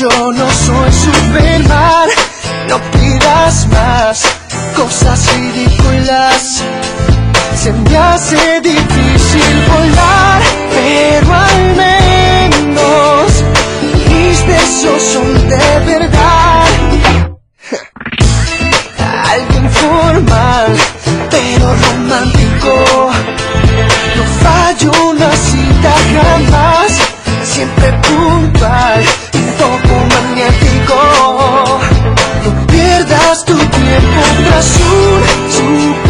Yo no soy Superman, no pidas más cosas ridículas. Se me hace difícil Pasas tu tiempo tras un